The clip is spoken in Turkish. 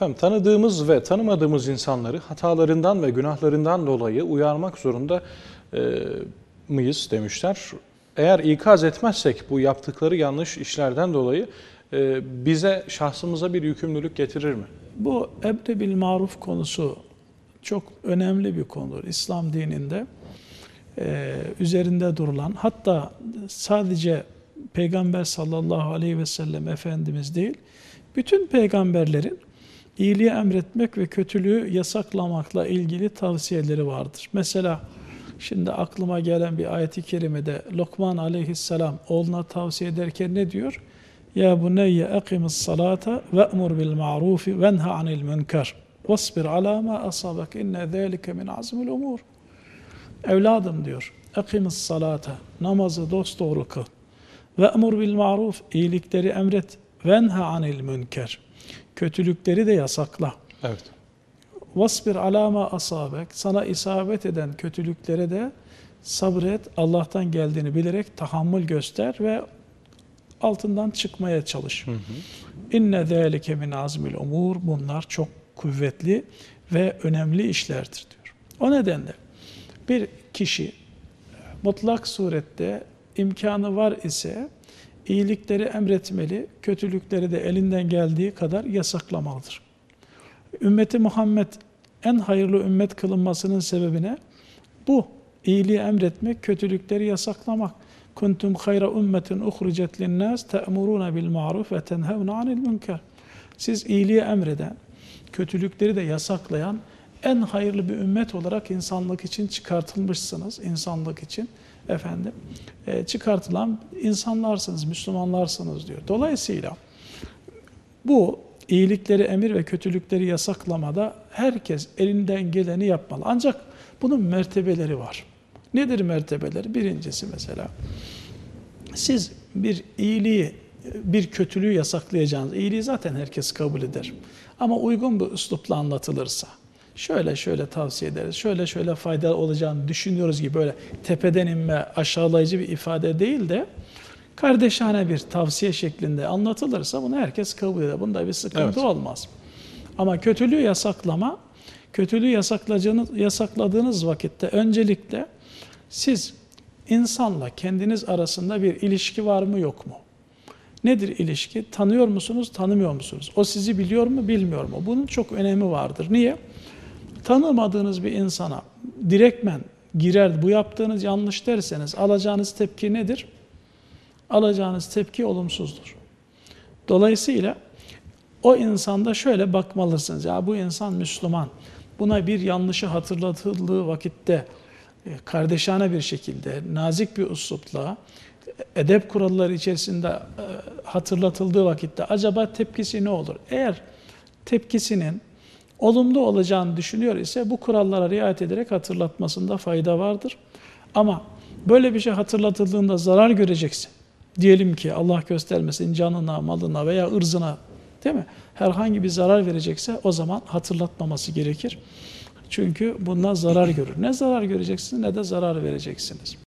Efendim tanıdığımız ve tanımadığımız insanları hatalarından ve günahlarından dolayı uyarmak zorunda e, mıyız demişler. Eğer ikaz etmezsek bu yaptıkları yanlış işlerden dolayı e, bize şahsımıza bir yükümlülük getirir mi? Bu emre bil maruf konusu çok önemli bir konudur İslam dininde. Ee, üzerinde durulan hatta sadece Peygamber sallallahu aleyhi ve sellem Efendimiz değil, bütün peygamberlerin iyiliği emretmek ve kötülüğü yasaklamakla ilgili tavsiyeleri vardır. Mesela şimdi aklıma gelen bir ayeti kerimede Lokman aleyhisselam oğluna tavsiye ederken ne diyor? Ya buneyye akimis salata ve emur bil ma'rufi ve nha anil münker. Vasbir ala ma asabak inne zâlike min azmil umur. Evladım diyor. Akimis salata. Namazı dosdoğru kıl. Ve emur bil ma'ruf. iyilikleri emret. Ve nha anil münker. Kötülükleri de yasakla. Evet. Vasbir ala ma asabek. Sana isabet eden kötülüklere de sabret. Allah'tan geldiğini bilerek tahammül göster ve altından çıkmaya çalış. İnne zâlike min azmil umur. Bunlar çok kuvvetli ve önemli işlerdir diyor. O nedenle bir kişi mutlak surette imkanı var ise iyilikleri emretmeli, kötülükleri de elinden geldiği kadar yasaklamalıdır. Ümmeti Muhammed en hayırlı ümmet kılınmasının sebebine bu iyiliği emretmek, kötülükleri yasaklamak. Kuntum hayra ummetin uhricet linnas te'muruna bil ma'ruf ve tenhevne anil münker. Siz iyiliği emreden, kötülükleri de yasaklayan en hayırlı bir ümmet olarak insanlık için çıkartılmışsınız. insanlık için efendim e, çıkartılan insanlarsınız, Müslümanlarsınız diyor. Dolayısıyla bu iyilikleri emir ve kötülükleri yasaklamada herkes elinden geleni yapmalı. Ancak bunun mertebeleri var. Nedir mertebeleri? Birincisi mesela siz bir iyiliği, bir kötülüğü yasaklayacağınız, iyiliği zaten herkes kabul eder. Ama uygun bir üslupla anlatılırsa, şöyle şöyle tavsiye ederiz, şöyle şöyle faydalı olacağını düşünüyoruz gibi böyle tepeden inme, aşağılayıcı bir ifade değil de kardeşane bir tavsiye şeklinde anlatılırsa bunu herkes kabul eder. Bunda bir sıkıntı Evet. olmaz. Ama kötülüğü yasaklama, kötülüğü yasakladığınız, yasakladığınız vakitte öncelikle siz insanla kendiniz arasında bir ilişki var mı yok mu? Nedir ilişki? Tanıyor musunuz, tanımıyor musunuz? O sizi biliyor mu, bilmiyor mu? Bunun çok önemi vardır. Niye? Tanımadığınız bir insana direktmen girer, bu yaptığınız yanlış derseniz alacağınız tepki nedir? Alacağınız tepki olumsuzdur. Dolayısıyla o insanda şöyle bakmalısınız. Ya bu insan Müslüman. Buna bir yanlışı hatırlatıldığı vakitte e, kardeşane bir şekilde, nazik bir üslupla, edep kuralları içerisinde e, hatırlatıldığı vakitte acaba tepkisi ne olur? Eğer tepkisinin olumlu olacağını düşünüyor ise bu kurallara riayet ederek hatırlatmasında fayda vardır. Ama böyle bir şey hatırlatıldığında zarar göreceksin. Diyelim ki Allah göstermesin canına, malına veya ırzına değil mi? Herhangi bir zarar verecekse o zaman hatırlatmaması gerekir. Çünkü bundan zarar görür. Ne zarar göreceksiniz ne de zarar vereceksiniz.